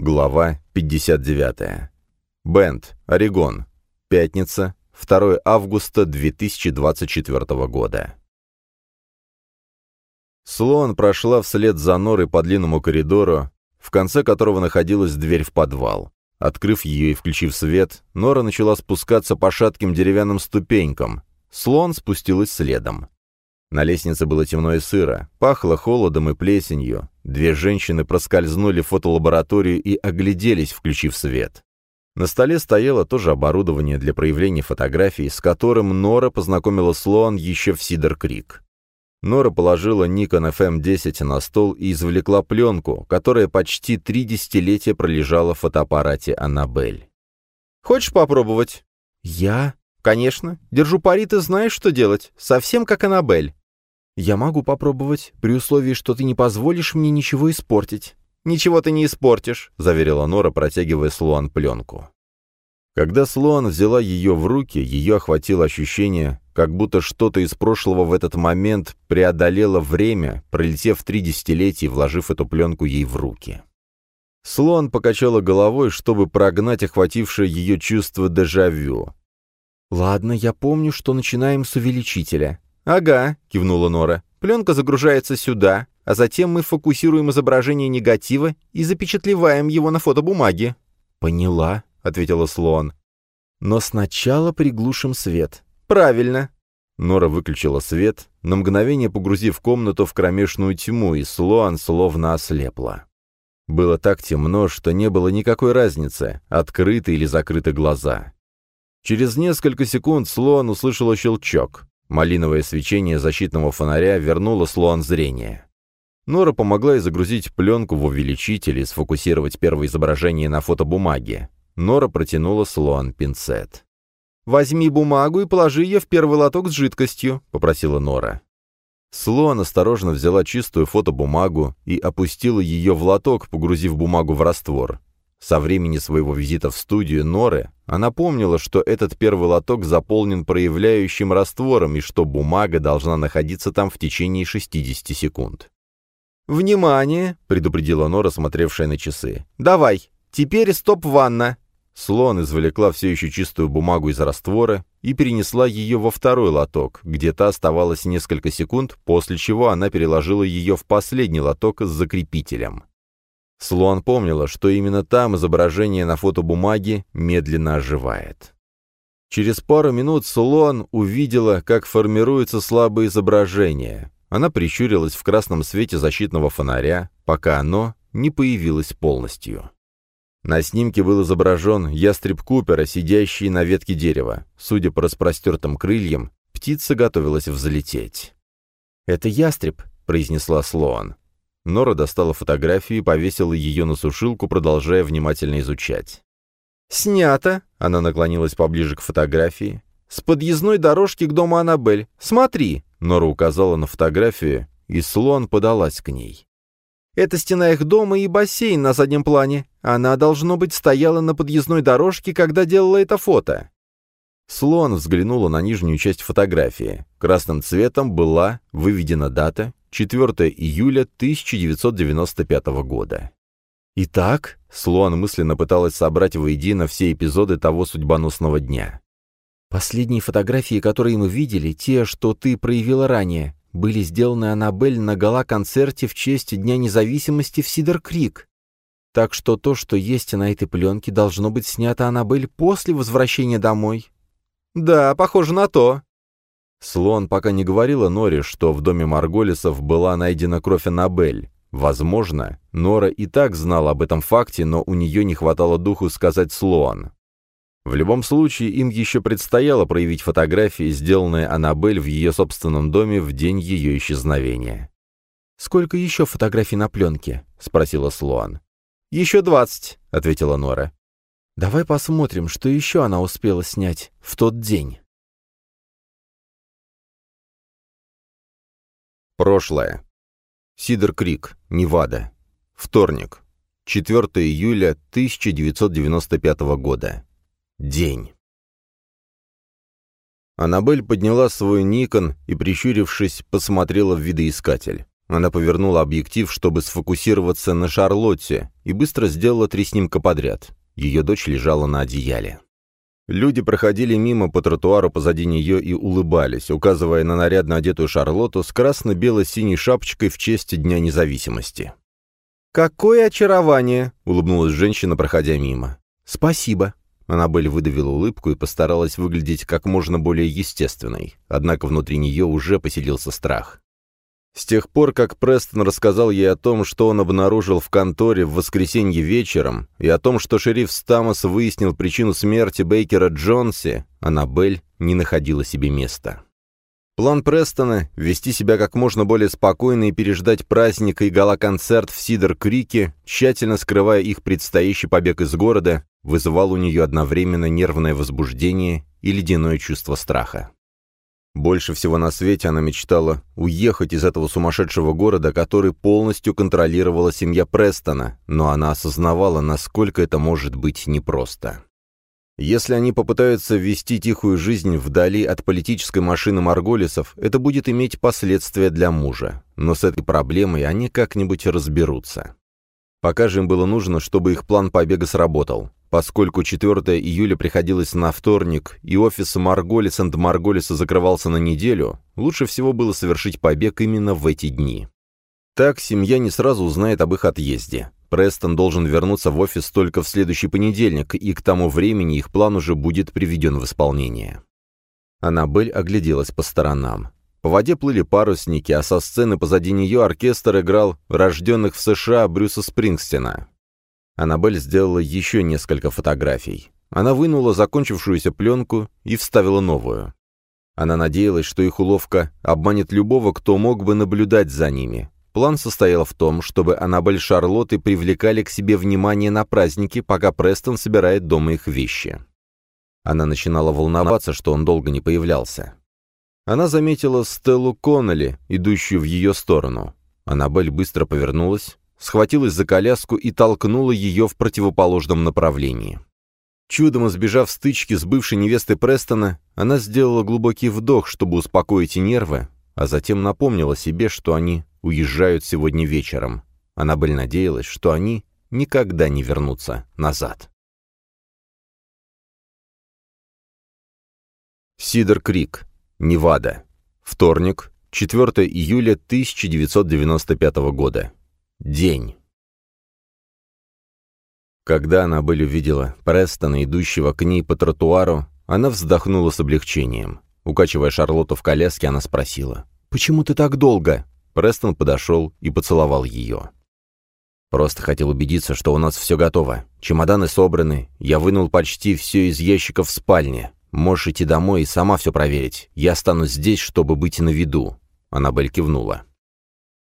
Глава 59. Бенд, Орегон. Пятница, 2 августа 2024 года. Слоан прошла вслед за Норой по длинному коридору, в конце которого находилась дверь в подвал. Открыв ее и включив свет, Нора начала спускаться по шатким деревянным ступенькам. Слон спустилась следом. На лестнице было темно и сыро, пахло холодом и плесенью. Две женщины проскользнули в фотолабораторию и огляделись, включив свет. На столе стояло тоже оборудование для проявления фотографий, с которым Нора познакомила Слоан еще в Сидер-Крик. Нора положила Nikon FM10 на стол и извлекла пленку, которая почти три десятилетия пролежала в фотоаппарате Аннабель. «Хочешь попробовать?» «Я?» «Конечно. Держу пари, ты знаешь, что делать. Совсем как Аннабель. «Я могу попробовать, при условии, что ты не позволишь мне ничего испортить». «Ничего ты не испортишь», — заверила Нора, протягивая Слуан пленку. Когда Слуан взяла ее в руки, ее охватило ощущение, как будто что-то из прошлого в этот момент преодолело время, пролетев три десятилетия вложив эту пленку ей в руки. Слон покачала головой, чтобы прогнать охватившее ее чувство дежавю. «Ладно, я помню, что начинаем с увеличителя. «Ага», — кивнула Нора. «Пленка загружается сюда, а затем мы фокусируем изображение негатива и запечатлеваем его на фотобумаге». «Поняла», — ответила Слоан. «Но сначала приглушим свет». «Правильно». Нора выключила свет, на мгновение погрузив комнату в кромешную тьму, и Слоан словно ослепла. Было так темно, что не было никакой разницы, открыты или закрыты глаза. Через несколько секунд Слоан услышала щелчок. Малиновое свечение защитного фонаря вернуло Слоан зрение. Нора помогла ей загрузить пленку в увеличитель и сфокусировать первое изображение на фотобумаге. Нора протянула Слоан пинцет. «Возьми бумагу и положи ее в первый лоток с жидкостью», — попросила Нора. Слоан осторожно взяла чистую фотобумагу и опустила ее в лоток, погрузив бумагу в раствор. Со времени своего визита в студию Норы она помнила, что этот первый лоток заполнен проявляющим раствором и что бумага должна находиться там в течение 60 секунд. «Внимание!» — предупредила Нора, смотревшая на часы. «Давай! Теперь стоп-ванна!» Слон извлекла все еще чистую бумагу из раствора и перенесла ее во второй лоток, где та оставалась несколько секунд, после чего она переложила ее в последний лоток с закрепителем. Слуан помнила, что именно там изображение на фотобумаге медленно оживает. Через пару минут Слуан увидела, как формируется слабое изображение. Она прищурилась в красном свете защитного фонаря, пока оно не появилось полностью. На снимке был изображен ястреб Купера, сидящий на ветке дерева. Судя по распростертым крыльям, птица готовилась взлететь. «Это ястреб», — произнесла Слоан. Нора достала фотографию и повесила ее на сушилку, продолжая внимательно изучать. «Снято!» — она наклонилась поближе к фотографии. «С подъездной дорожки к дому Аннабель. Смотри!» — Нора указала на фотографию, и слон подалась к ней. «Это стена их дома и бассейн на заднем плане. Она, должно быть, стояла на подъездной дорожке, когда делала это фото». Слон взглянула на нижнюю часть фотографии. Красным цветом была выведена дата 4 июля 1995 года. Итак, Слоан мысленно пыталась собрать воедино все эпизоды того судьбоносного дня. «Последние фотографии, которые мы видели, те, что ты проявила ранее, были сделаны Аннабель на гала-концерте в честь Дня независимости в Сидер-Крик. Так что то, что есть на этой пленке, должно быть снято Аннабель после возвращения домой». «Да, похоже на то», Слон пока не говорила Норе, что в доме Марголисов была найдена кровь Аннабель. Возможно, Нора и так знала об этом факте, но у нее не хватало духу сказать Слоан. В любом случае, им еще предстояло проявить фотографии, сделанные Аннабель в ее собственном доме в день ее исчезновения. «Сколько еще фотографий на пленке?» — спросила Слоан. «Еще двадцать», — ответила Нора. «Давай посмотрим, что еще она успела снять в тот день». Прошлое. Сидер Крик, Невада. Вторник. 4 июля 1995 года. День. Аннабель подняла свой Никон и, прищурившись, посмотрела в видоискатель. Она повернула объектив, чтобы сфокусироваться на Шарлотте, и быстро сделала три снимка подряд. Ее дочь лежала на одеяле. Люди проходили мимо по тротуару позади нее и улыбались, указывая на нарядно одетую Шарлотту с красно-бело-синей шапочкой в честь Дня независимости. «Какое очарование!» — улыбнулась женщина, проходя мимо. «Спасибо». Аннабель выдавила улыбку и постаралась выглядеть как можно более естественной, однако внутри нее уже поселился страх. С тех пор, как Престон рассказал ей о том, что он обнаружил в конторе в воскресенье вечером, и о том, что шериф Стамос выяснил причину смерти Бейкера Джонси, Аннабель не находила себе места. План Престона — вести себя как можно более спокойно и переждать праздник и гала-концерт в Сидер-Крике, тщательно скрывая их предстоящий побег из города, вызывал у нее одновременно нервное возбуждение и ледяное чувство страха. Больше всего на свете она мечтала уехать из этого сумасшедшего города, который полностью контролировала семья Престона, но она осознавала, насколько это может быть непросто. Если они попытаются вести тихую жизнь вдали от политической машины Марголисов, это будет иметь последствия для мужа. Но с этой проблемой они как-нибудь разберутся. Пока же им было нужно, чтобы их план побега сработал. Поскольку 4 июля приходилось на вторник, и офис Марголис энд Марголиса закрывался на неделю, лучше всего было совершить побег именно в эти дни. Так семья не сразу узнает об их отъезде. Престон должен вернуться в офис только в следующий понедельник, и к тому времени их план уже будет приведен в исполнение. Аннабель огляделась по сторонам. По воде плыли парусники, а со сцены позади нее оркестр играл рожденных в США Брюса Спрингстина. Аннабель сделала еще несколько фотографий. Она вынула закончившуюся пленку и вставила новую. Она надеялась, что их уловка обманет любого, кто мог бы наблюдать за ними. План состоял в том, чтобы Аннабель Шарлотты привлекали к себе внимание на праздники, пока Престон собирает дома их вещи. Она начинала волноваться, что он долго не появлялся. Она заметила Стеллу Коннелли, идущую в ее сторону. Аннабель быстро повернулась, схватилась за коляску и толкнула ее в противоположном направлении. Чудом избежав стычки с бывшей невестой Престона, она сделала глубокий вдох, чтобы успокоить нервы, а затем напомнила себе, что они уезжают сегодня вечером. Аннабель надеялась, что они никогда не вернутся назад. Сидер Крик, Невада. Вторник, 4 июля 1995 года. День. Когда Аннабель увидела Престона, идущего к ней по тротуару, она вздохнула с облегчением. Укачивая Шарлотту в коляске, она спросила, «Почему ты так долго?» Престон подошел и поцеловал ее. «Просто хотел убедиться, что у нас все готово. Чемоданы собраны, я вынул почти все из ящиков в спальне. Можешь идти домой и сама все проверить. Я останусь здесь, чтобы быть на виду». Аннабель кивнула.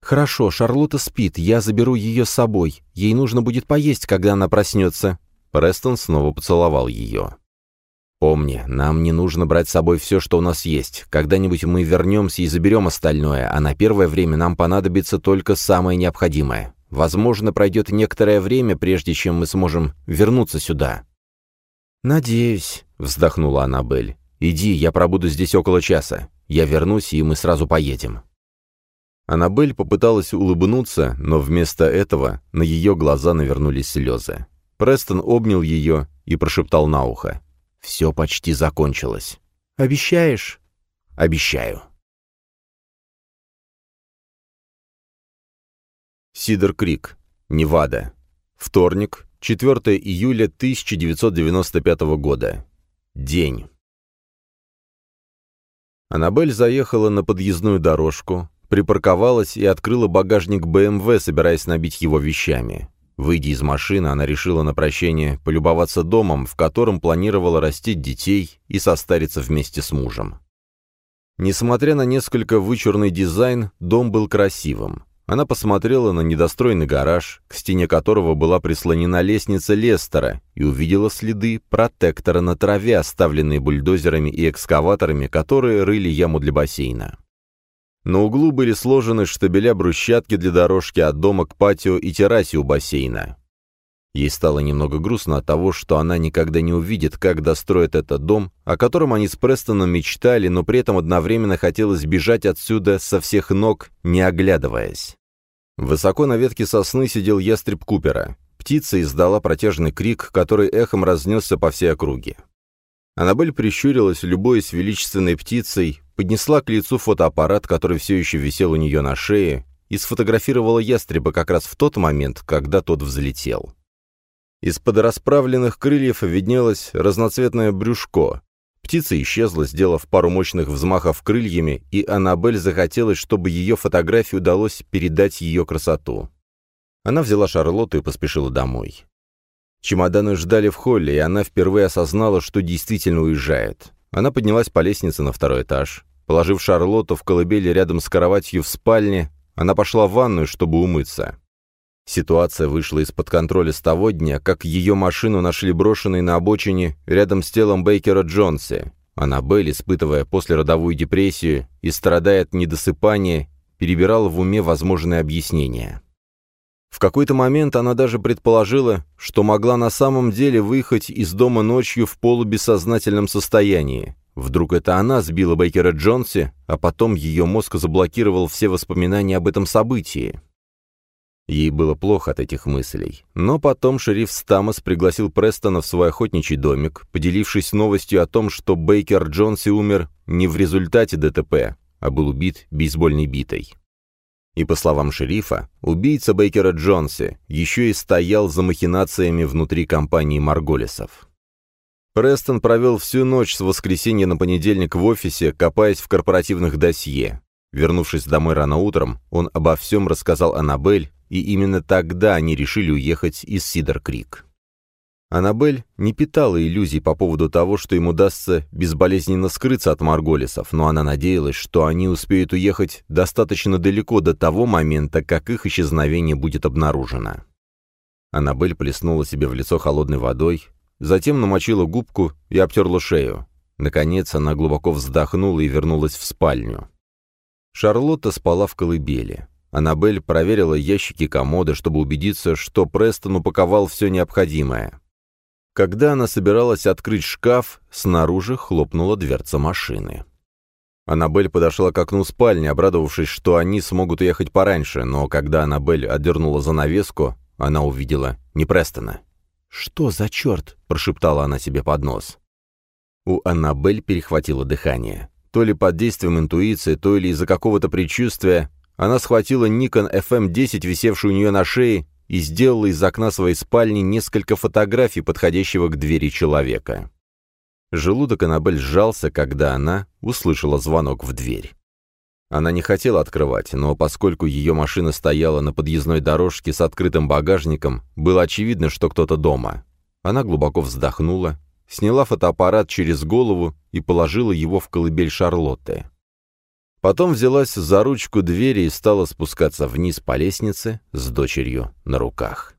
«Хорошо, Шарлотта спит, я заберу ее с собой. Ей нужно будет поесть, когда она проснется». Престон снова поцеловал ее. «Помни, нам не нужно брать с собой все, что у нас есть. Когда-нибудь мы вернемся и заберем остальное, а на первое время нам понадобится только самое необходимое. Возможно, пройдет некоторое время, прежде чем мы сможем вернуться сюда». «Надеюсь», — вздохнула Аннабель. «Иди, я пробуду здесь около часа. Я вернусь, и мы сразу поедем». Аннабель попыталась улыбнуться, но вместо этого на ее глаза навернулись слезы. Престон обнял ее и прошептал на ухо. «Все почти закончилось». «Обещаешь?» «Обещаю». Сидер Крик, Невада. Вторник, 4 июля 1995 года. День. Аннабель заехала на подъездную дорожку, припарковалась и открыла багажник БМВ, собираясь набить его вещами. Выйдя из машины, она решила на прощение полюбоваться домом, в котором планировала растить детей и состариться вместе с мужем. Несмотря на несколько вычурный дизайн, дом был красивым. Она посмотрела на недостроенный гараж, к стене которого была прислонена лестница Лестера, и увидела следы протектора на траве, оставленные бульдозерами и экскаваторами, которые рыли яму для бассейна. На углу были сложены штабеля брусчатки для дорожки от дома к патио и террасе у бассейна. Ей стало немного грустно от того, что она никогда не увидит, как достроят этот дом, о котором они с Престоном мечтали, но при этом одновременно хотелось бежать отсюда со всех ног, не оглядываясь. Высоко на ветке сосны сидел ястреб Купера. Птица издала протяжный крик, который эхом разнесся по всей округе. Аннабель прищурилась, любуясь величественной птицей, поднесла к лицу фотоаппарат, который все еще висел у нее на шее, и сфотографировала ястреба как раз в тот момент, когда тот взлетел. Из-под расправленных крыльев виднелось разноцветное брюшко. Птица исчезла, сделав пару мощных взмахов крыльями, и Аннабель захотелось, чтобы ее фотографии удалось передать ее красоту. Она взяла Шарлотту и поспешила домой. Чемоданы ждали в холле, и она впервые осознала, что действительно уезжает. Она поднялась по лестнице на второй этаж. Положив Шарлотту в колыбели рядом с кроватью в спальне, она пошла в ванную, чтобы умыться. Ситуация вышла из-под контроля с того дня, как ее машину нашли брошенной на обочине рядом с телом Бейкера Джонса. Аннабель, испытывая послеродовую депрессию и страдая от недосыпания, перебирала в уме возможные объяснения. В какой-то момент она даже предположила, что могла на самом деле выехать из дома ночью в полубессознательном состоянии. Вдруг это она сбила Бейкера Джонси, а потом ее мозг заблокировал все воспоминания об этом событии. Ей было плохо от этих мыслей. Но потом шериф Стамос пригласил Престона в свой охотничий домик, поделившись новостью о том, что Бейкер Джонси умер не в результате ДТП, а был убит бейсбольной битой. И по словам шерифа, убийца Бейкера Джонси еще и стоял за махинациями внутри компании Марголисов. Престон провел всю ночь с воскресенья на понедельник в офисе, копаясь в корпоративных досье. Вернувшись домой рано утром, он обо всем рассказал Аннабель, и именно тогда они решили уехать из Сидер-Крик. Аннабель не питала иллюзий по поводу того, что им удастся безболезненно скрыться от Марголисов, но она надеялась, что они успеют уехать достаточно далеко до того момента, как их исчезновение будет обнаружено. Аннабель плеснула себе в лицо холодной водой, затем намочила губку и обтерла шею. Наконец она глубоко вздохнула и вернулась в спальню. Шарлотта спала в колыбели. Аннабель проверила ящики комода, чтобы убедиться, что Престон упаковал все необходимое. Когда она собиралась открыть шкаф, снаружи хлопнула дверца машины. Аннабель подошла к окну спальни, обрадовавшись, что они смогут уехать пораньше, но когда Аннабель отдернула занавеску, она увидела не Престона. «Что за черт?» — прошептала она себе под нос. У Аннабель перехватило дыхание. То ли под действием интуиции, то ли из-за какого-то предчувствия, она схватила Nikon FM-10, висевшую у нее на шее, и сделала из окна своей спальни несколько фотографий подходящего к двери человека. Желудок Аннабель сжался, когда она услышала звонок в дверь. Она не хотела открывать, но поскольку ее машина стояла на подъездной дорожке с открытым багажником, было очевидно, что кто-то дома. Она глубоко вздохнула, сняла фотоаппарат через голову и положила его в колыбель Шарлотты. Потом взялась за ручку двери и стала спускаться вниз по лестнице с дочерью на руках.